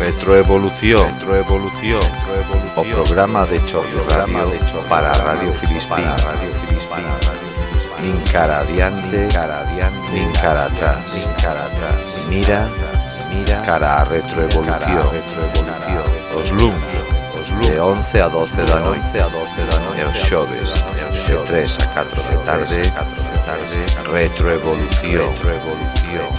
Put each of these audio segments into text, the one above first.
Retroevolución, retroevolución, o programa de choque programa de choque para Radio Filispín, Radio Filispín, nin cara adiante, cara adiante, nin cara atrás, nin cara atrás. Mira, mira, cara a retroevolución, retroevolución. Os de 11 a 12 da noite a 12 da noite aos xoves de 3 a 4 da tarde. Tarde. Retroevolución. Revolución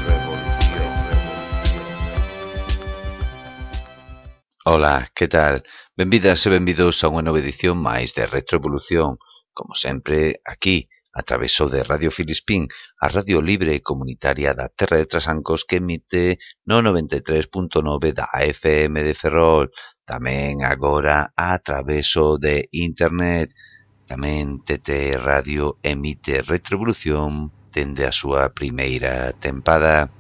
Ola, que tal? Benvidas e benvidos a unha nova edición máis de Retroevolución, como sempre, aquí, a traveso de Radio Filispín, a radio libre e comunitaria da Terra de Trasancos que emite no 93.9 da FM de Ferrol, Tamén agora a traveso de Internet, tamén TT Radio emite retribución dende a súa primeira tempada.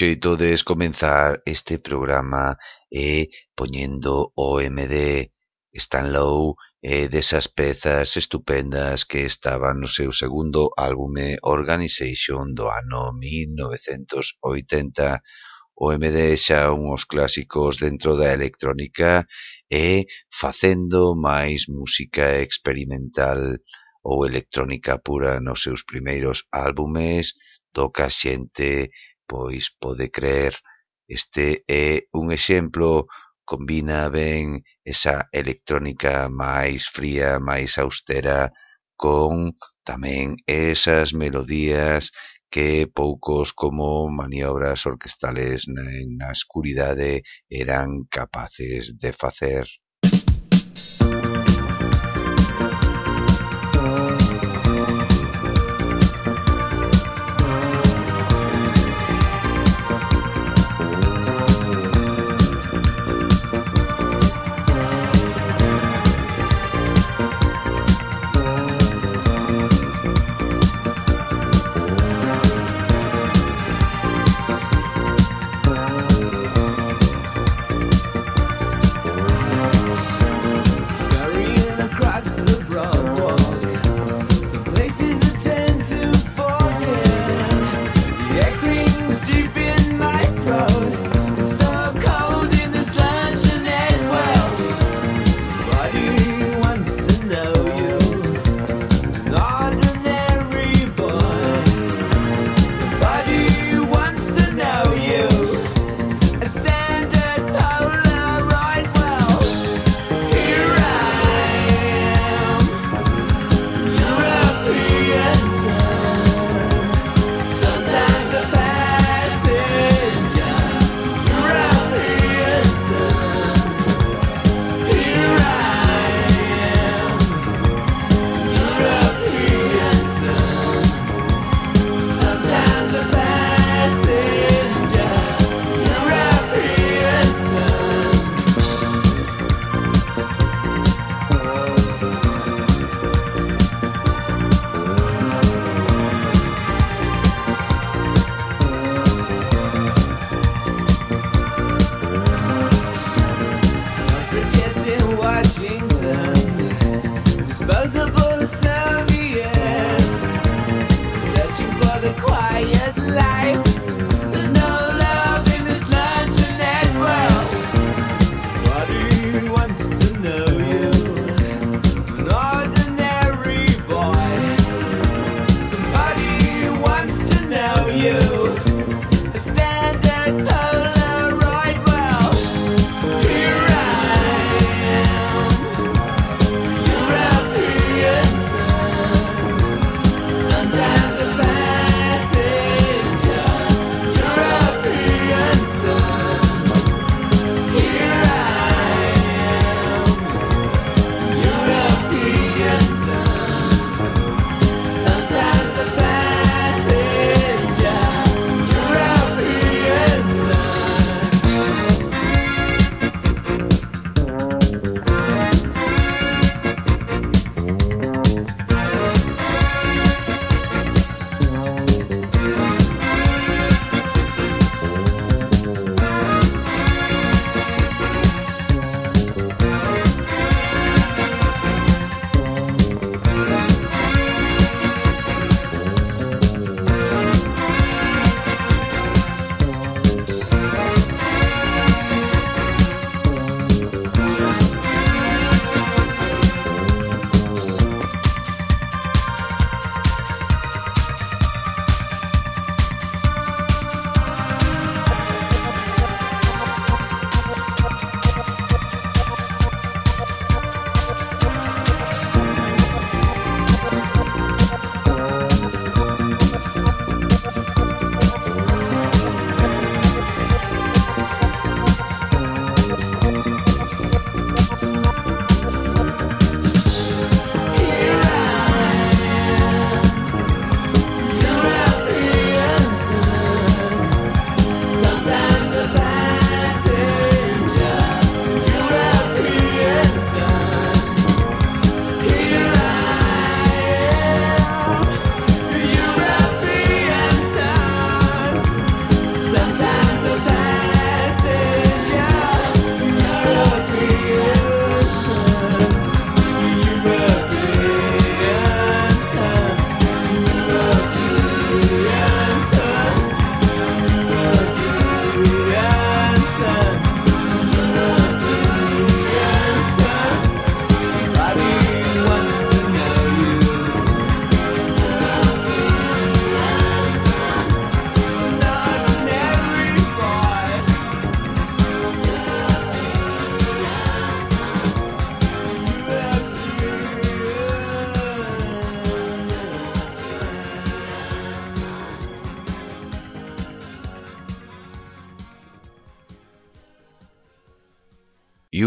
xeito de comenzar este programa é poñendo OMD, Stan Lowe e desas pezas estupendas que estaban no seu segundo álbume Organization do ano 1980. OMD xa unhos clásicos dentro da electrónica e facendo máis música experimental ou electrónica pura nos seus primeiros álbumes, toca xente Pois pode crer, este é un exemplo, combina ben esa electrónica máis fría, máis austera, con tamén esas melodías que poucos como Maniobras orquestales na, na escuridade eran capaces de facer.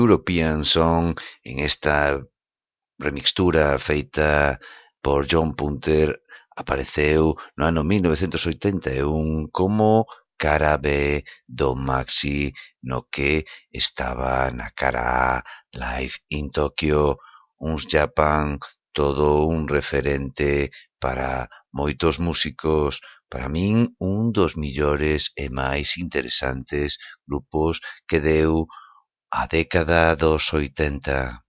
European Song en esta remixtura feita por John Punter apareceu no ano 1981 como cara B do maxi no que estaba na cara A Live in Tokyo. Uns Japan todo un referente para moitos músicos, para min un dos millores e máis interesantes grupos que deu A década dos oitenta.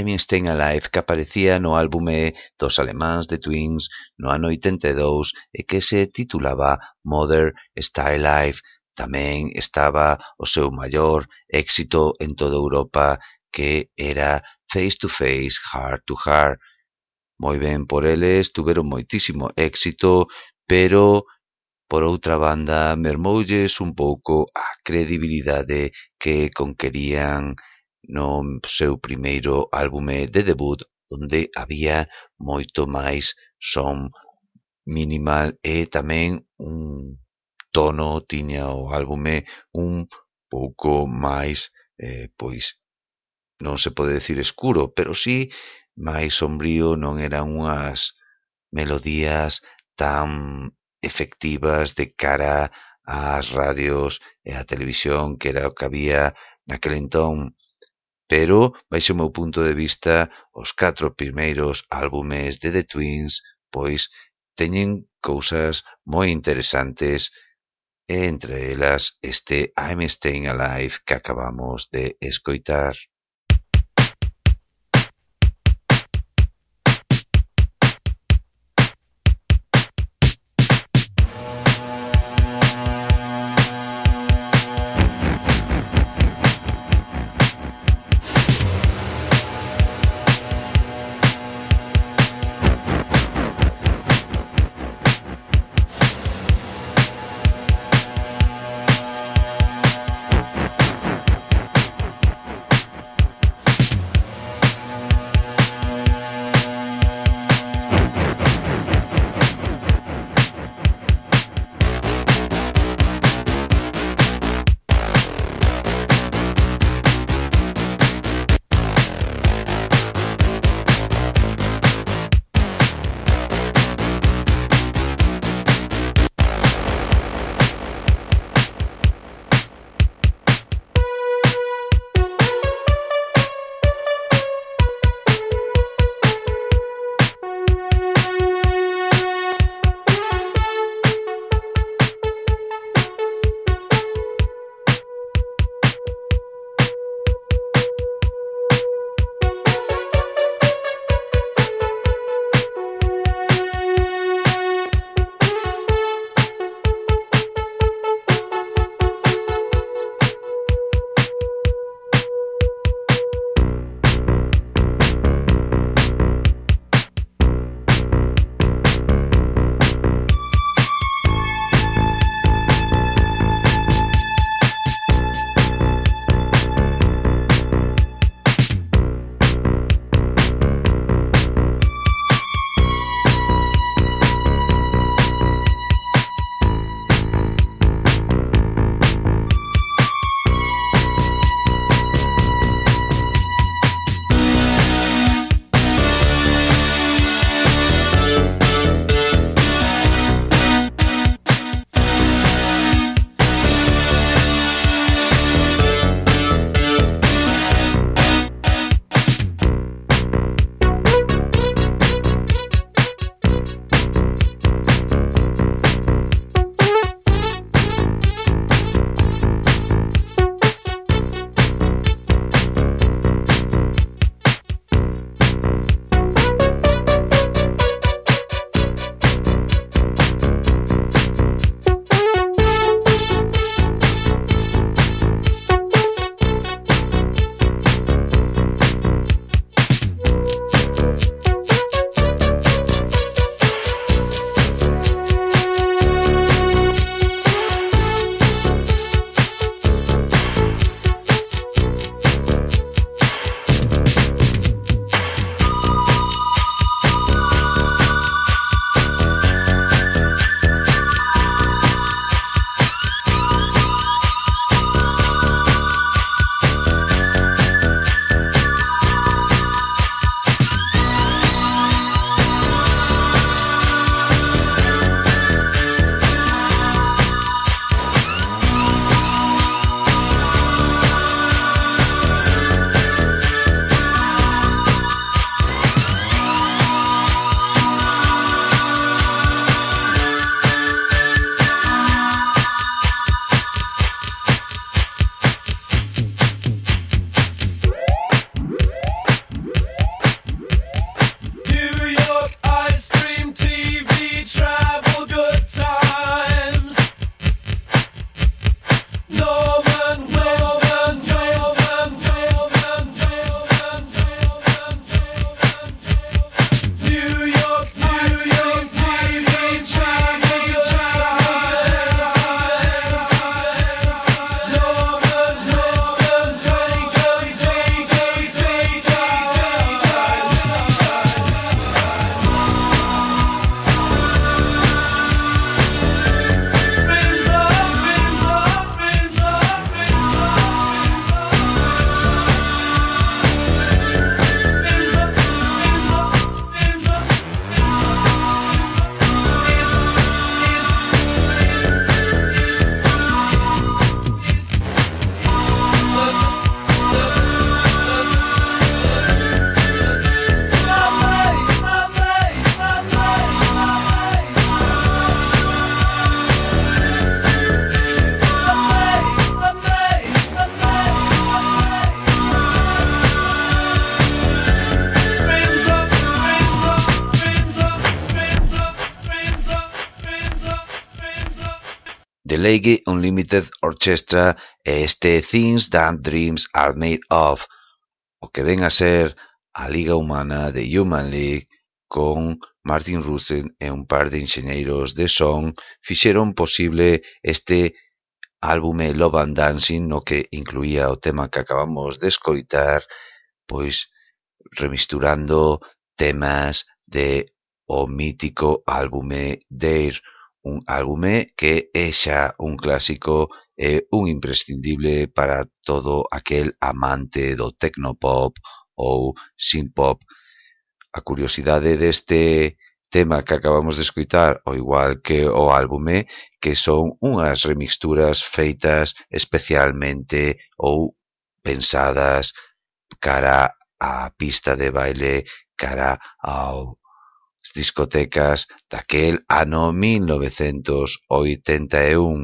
"I'm Staying Alive" que aparecía no álbume dos alemáns de Twins no ano oitenta e que se titulaba "Mother Stay Alive", tamén estaba o seu maior éxito en toda Europa que era "Face to Face, Heart to Heart". Moi ben por eles, tiveron moitísimo éxito, pero por outra banda mermoulles un pouco a credibilidade que conquerían no seu primeiro álbume de debut onde había moito máis son minimal e tamén un tono tiña o álbume un pouco máis, eh, pois, non se pode decir escuro, pero sí máis sombrío, non eran unhas melodías tan efectivas de cara ás radios e á televisión que era o que había naquel entón pero, baixo o meu punto de vista, os catro primeiros álbumes de The Twins, pois, teñen cousas moi interesantes e entre elas este I'm Staying Alive que acabamos de escoitar. Carnegie Unlimited Orchestra e este Things That Dreams Are Made Of, o que ven a ser a Liga Humana de Human League con Martin Rusen e un par de enxeñeiros de son fixeron posible este álbume Love and Dancing no que incluía o tema que acabamos de escoitar pois remisturando temas de o mítico álbume Dare un álbume que é xa un clásico e un imprescindible para todo aquel amante do tecnopop ou synthpop. A curiosidade deste tema que acabamos de escutar, ao igual que o álbume, que son unhas remixturas feitas especialmente ou pensadas cara á pista de baile, cara ao As discotecas daquel ano mil novecentos oitenta e un.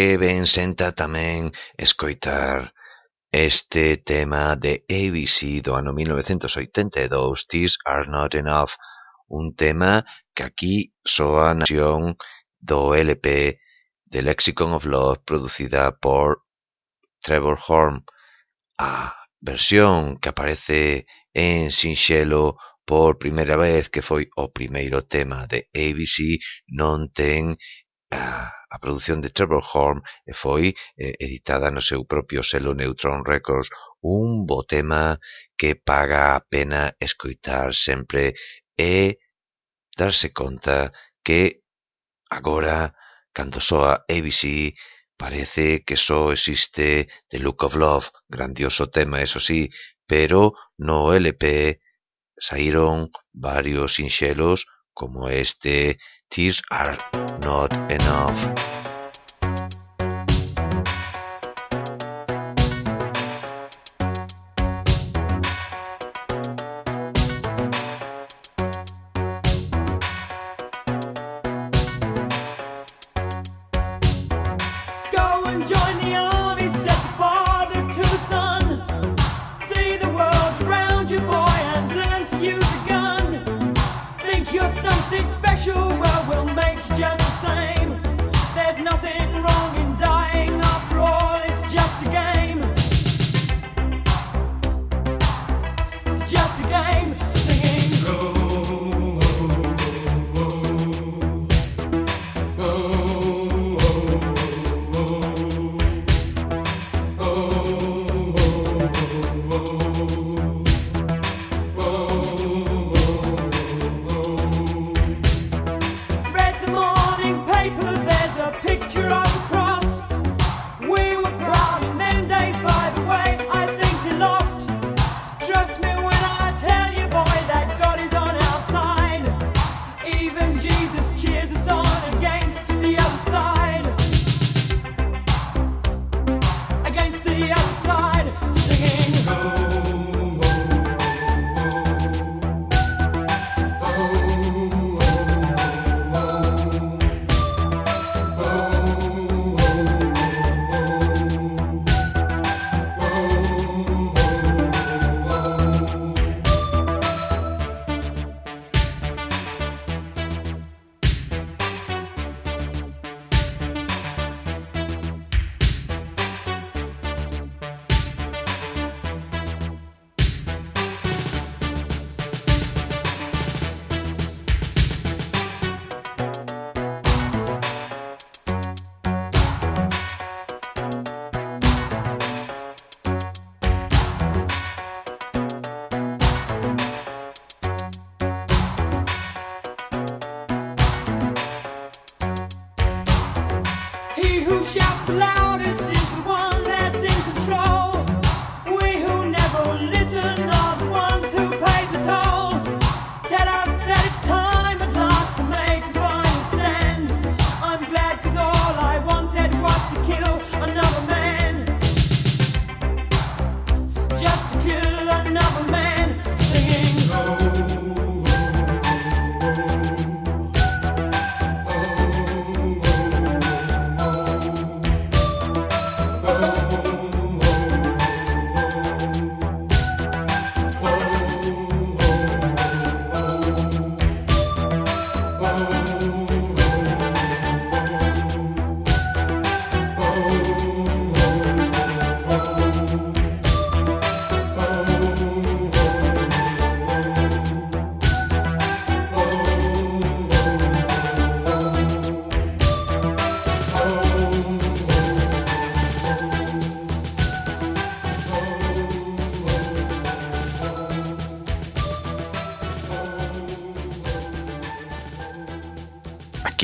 que ben senta tamén escoitar este tema de ABC do ano 1982, These Are Not Enough, un tema que aquí soa na versión do LP de Lexicon of Love producida por Trevor Horn, a versión que aparece en sinxelo por primeira vez que foi o primeiro tema de ABC non ten a produción de Trevor Horn e foi eh, editada no seu propio selo Neutron Records un bo tema que paga a pena escoitar sempre e darse conta que agora, cando soa ABC, parece que só existe The Look of Love, grandioso tema, eso sí, pero no LP saíron varios sinxelos como este Tears Are Not Enough.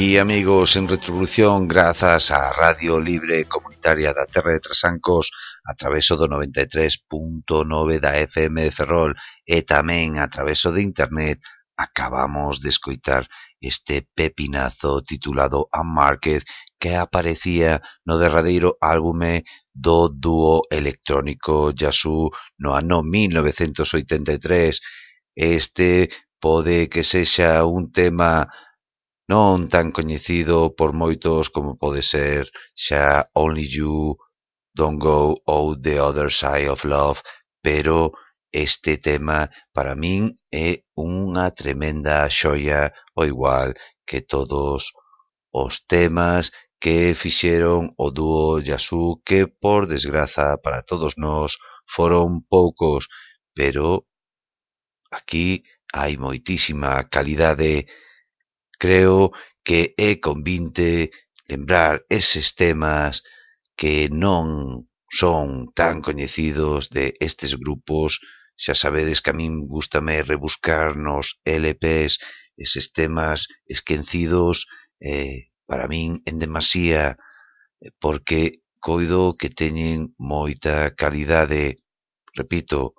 Aquí, amigos, en Retrovolución, grazas á Radio Libre Comunitaria da Terra de Trasancos, a traveso do 93.9 da FM de Ferrol e tamén a traveso de Internet, acabamos de escoitar este pepinazo titulado A que aparecía no derradeiro álbume do dúo electrónico Yasu no ano 1983. Este pode que sexa un tema non tan coñecido por moitos como pode ser xa Only You, Don't Go ou The Other Side of Love, pero este tema para min é unha tremenda xoia ao igual que todos os temas que fixeron o dúo Yasu que por desgraza para todos nós foron poucos, pero aquí hai moitísima calidade Creo que é convinte lembrar eses temas que non son tan coñecidos de estes grupos. Xa sabedes que a min gustame rebuscar nos LPs eses temas esquecidos eh, para min en demasía porque coido que teñen moita calidade. Repito,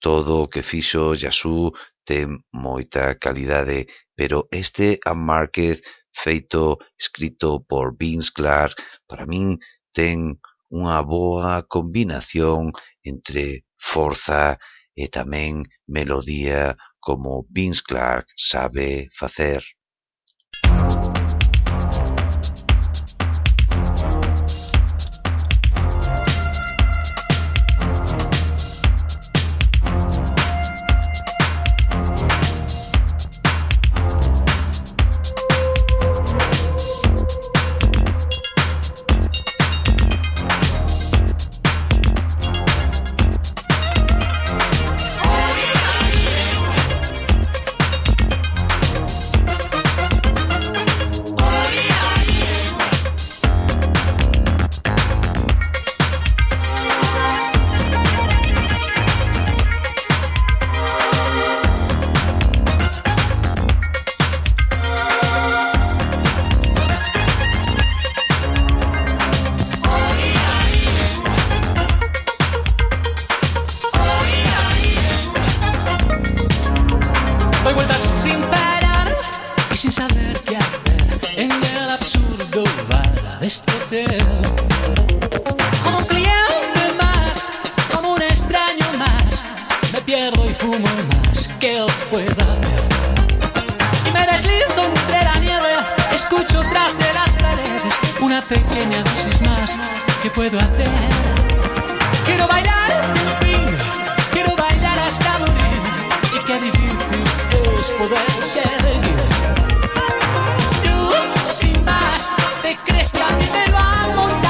todo o que fixo Yasú ten moita calidade, pero este Unmarked feito, escrito por Vince Clarke, para min ten unha boa combinación entre forza e tamén melodía como Vince Clarke sabe facer. Que puedo hacer. Quiero bailar sin fin, quiero bailar hasta morir. Y qué difícil es poder seguir. Tú, sin más, te crees que a mí me lo han montado.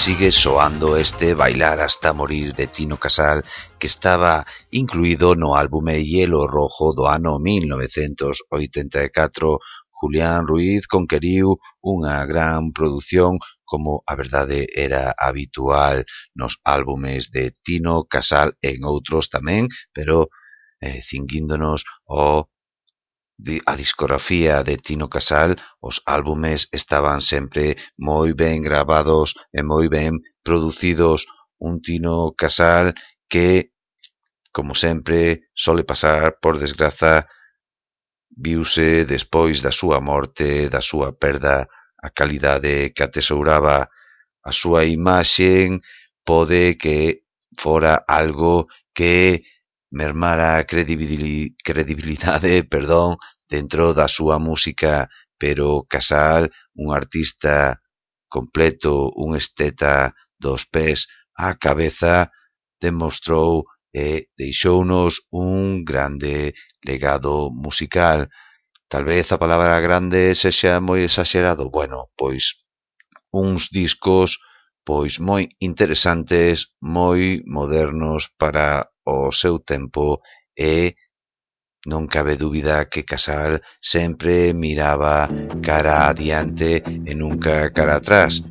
sigue soando este Bailar hasta morir de Tino Casal que estaba incluído no álbume Hielo Rojo do ano 1984 Julián Ruiz conqueriu unha gran produción como a verdade era habitual nos álbumes de Tino Casal en outros tamén, pero eh, cinguíndonos ao a discografía de Tino Casal, os álbumes estaban sempre moi ben gravados e moi ben producidos, un Tino Casal que, como sempre, sole pasar, por desgraza, viuse despois da súa morte, da súa perda, a calidade que atesouraba a súa imaxe pode que fora algo que mermar a credibilidade, perdón, dentro da súa música, pero Casal, un artista completo, un esteta dos pés á cabeza, demostrou e deixounos un grande legado musical. Tal vez a palabra grande sexa moi exagerado. Bueno, pois uns discos pois moi interesantes, moi modernos para o seu tempo e non cabe dúbida que Casal sempre miraba cara adiante e nunca cara atrás.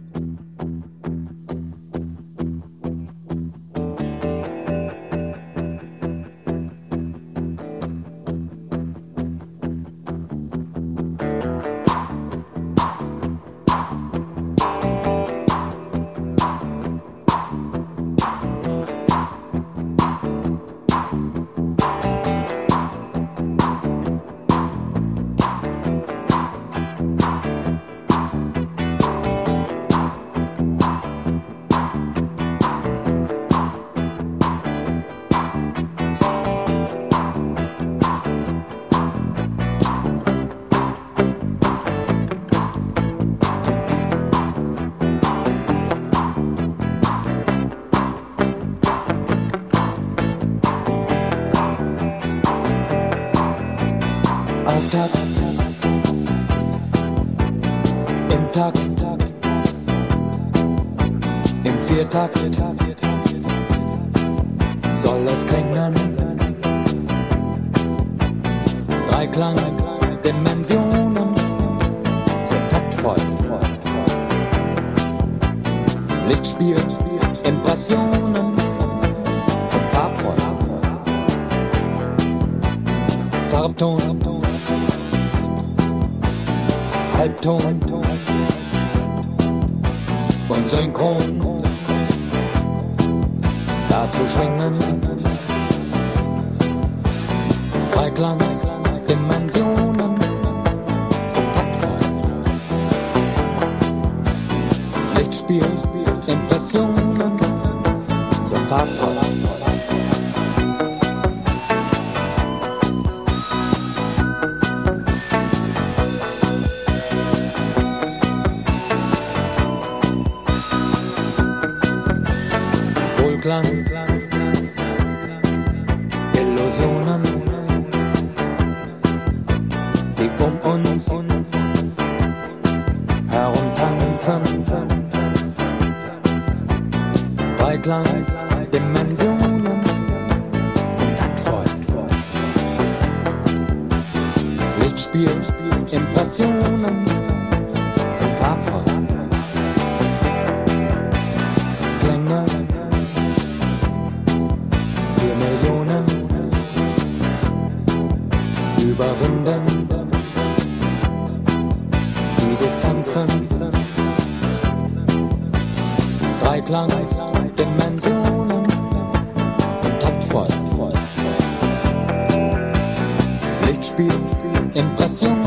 Auftakt im Takt im Viertakt soll es klingen? Dreiklang Dimensionen so taktvoll. Lichtspiel Impressionen so farbvoll. Farbton Halbton und Synchron. Dazu schwingen bei Glanz Dimensionen. So taktvoll Lichtspiel Impressionen. So farbvoll Impresión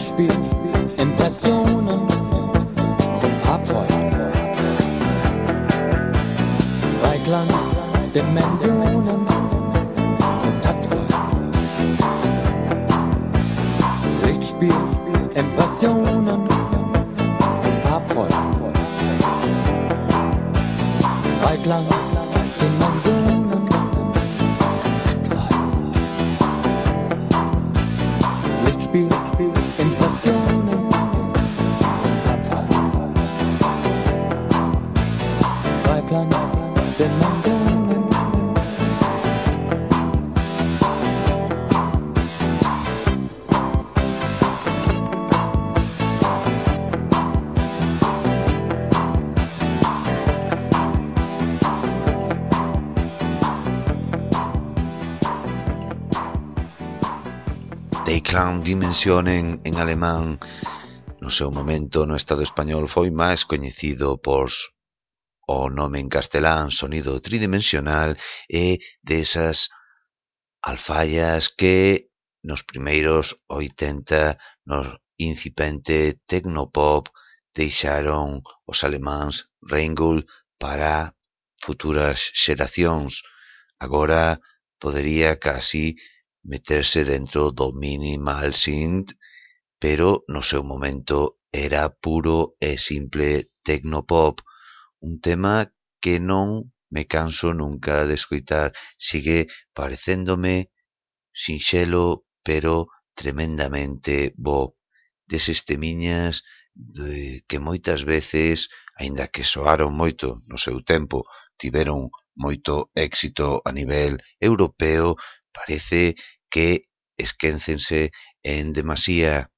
Lichtspiel, Impressionen, so farbvoll. Dreiglanz, Dimensionen, so taktvoll. Lichtspiel, Impressionen, so farbvoll. Dreiglanz, Dimensionen, di en, en alemán no seu momento no Estado español foi máis coñecido por o nome en castelán sonido tridimensional e desas alfaias que nos primeiros 80 nos incipente tecnopop deixaron os alemáns Reingold para futuras xeracións. Agora podería casi meterse dentro do minimal synth, pero no seu momento era puro e simple tecnopop, un tema que non me canso nunca de escoitar, sigue parecéndome sinxelo pero tremendamente bo deses temiñas de que moitas veces, aínda que soaron moito no seu tempo, tiveron moito éxito a nivel europeo, parece que esquéncense en demasía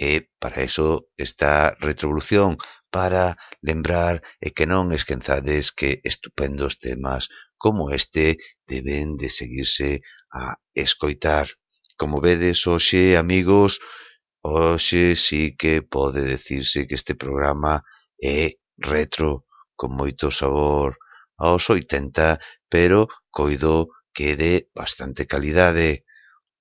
e para iso está Retrovolución, para lembrar e que non esquenzades que estupendos temas como este deben de seguirse a escoitar. Como vedes, hoxe, amigos, hoxe sí que pode decirse que este programa é retro, con moito sabor aos 80, pero coido que de bastante calidade,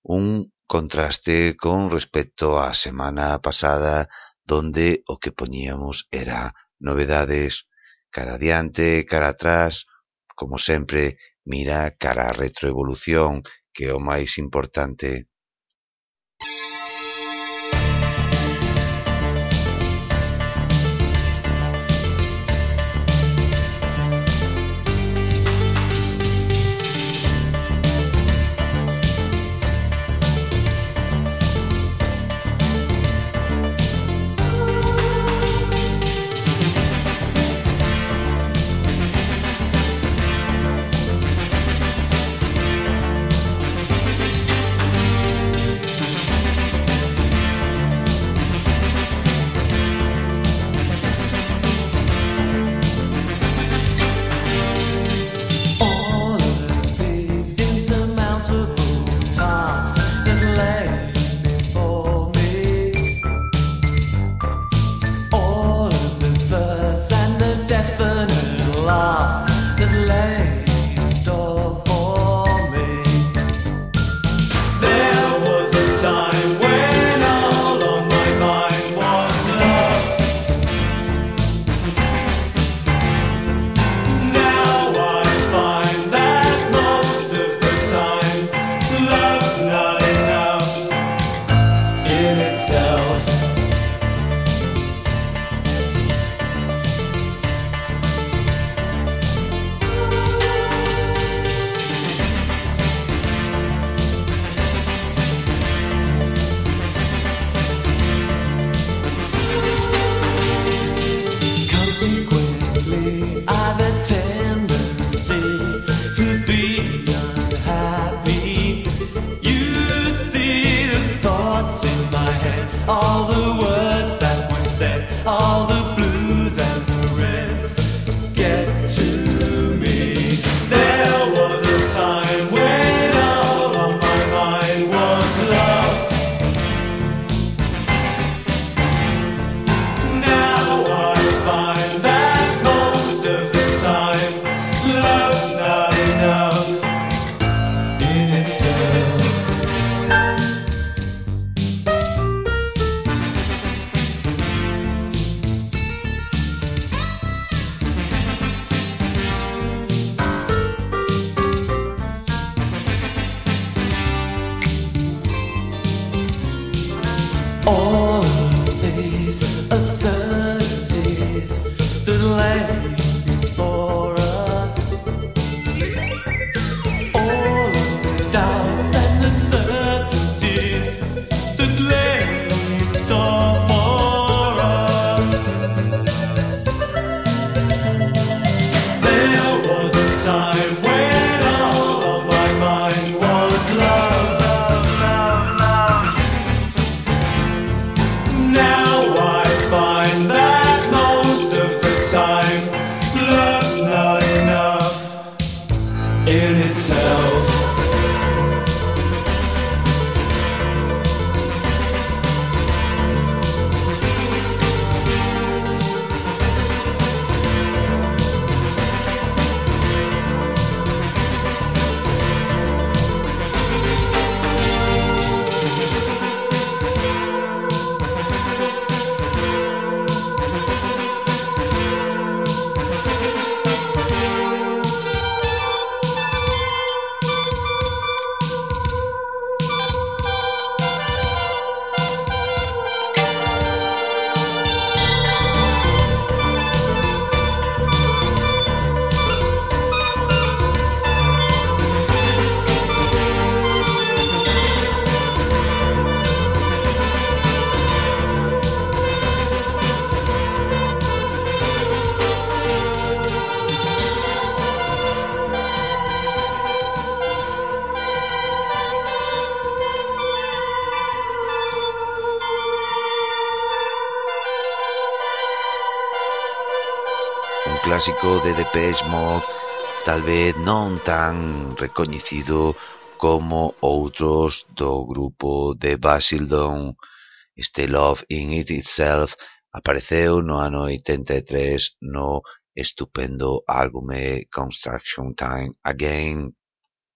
un contraste con respecto á semana pasada donde o que poñíamos era novedades cara adiante, cara atrás, como sempre, mira cara retroevolución, que é o máis importante. Now Depeche Mode tal vez non tan recoñecido como outros do grupo de Basildon. Este Love in It Itself apareceu no ano 83 no estupendo álbume Construction Time Again.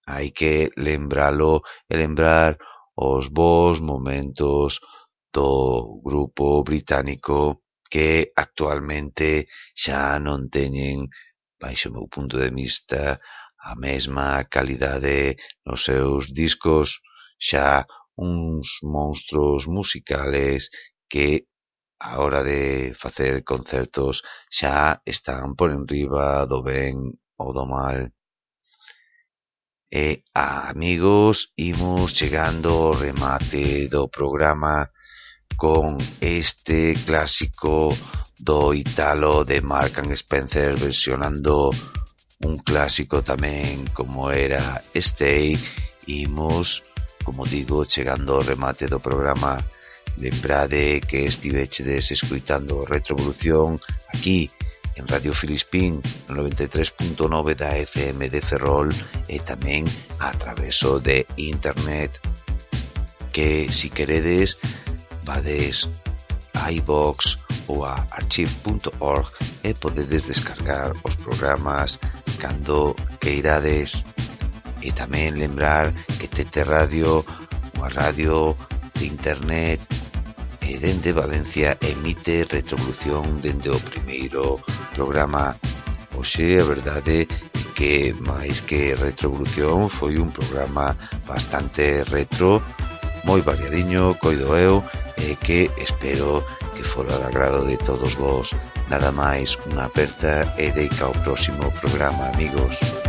Hai que lembralo e lembrar os bons momentos do grupo británico que actualmente xa non teñen baixo o meu punto de vista, a mesma calidade nos seus discos, xa uns monstruos musicales que a hora de facer concertos xa están por enriba do ben ou do mal. E, amigos, imos chegando ao remate do programa con este clásico do Italo de Mark and Spencer versionando un clásico tamén como era Stay imos, como digo, chegando ao remate do programa. Lembrade que estivechedes escuitando Retrovolución aquí en Radio Filispín 93.9 da FM de Ferrol e tamén a traveso de internet que si queredes Vades a iVox ou a archive.org e podedes descargar os programas cando queirades. E tamén lembrar que Tete Radio, unha radio de internet, e dende Valencia emite retrovolución dende o primeiro programa. Oxe, a verdade que máis que retrovolución foi un programa bastante retro moi variadiño, coido eu, e que espero que fora de agrado de todos vos. Nada máis, unha aperta e deica ao próximo programa, amigos.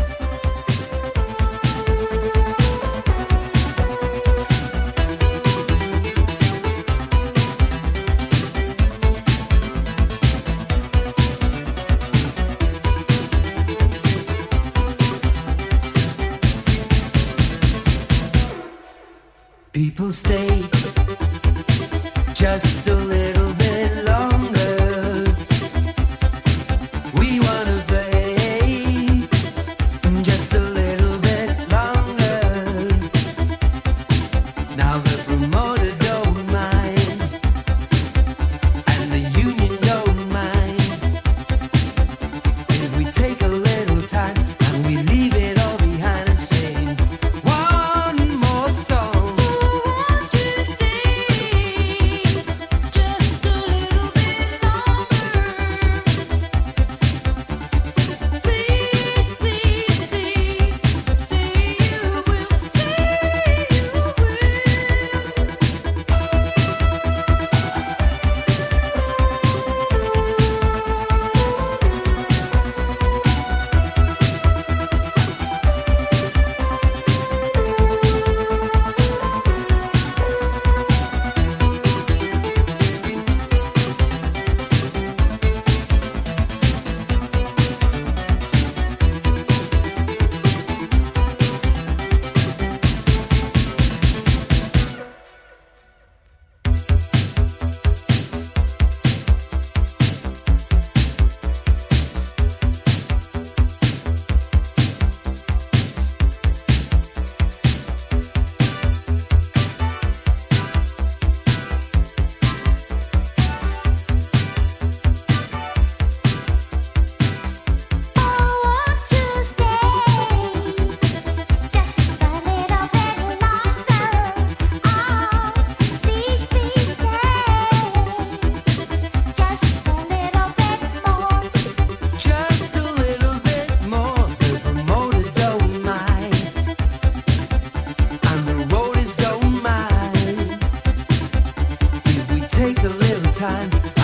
People stay. Just take a little time.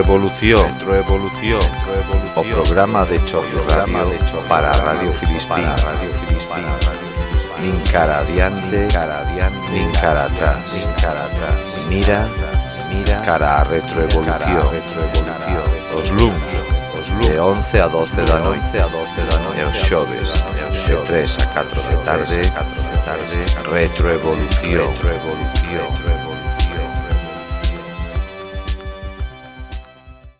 Retroevolución, retroevolución, o programa de choque radio para Radio Filispín, nin cara adiante, cara adiante, nin cara atrás, nin cara atrás. Mira, mira, cara a retroevolución, retroevolución. Os de 11 a 12 da noite, a 12 da noite, os xoves, de 3 a 4 de tarde, 4 de tarde, retroevolución.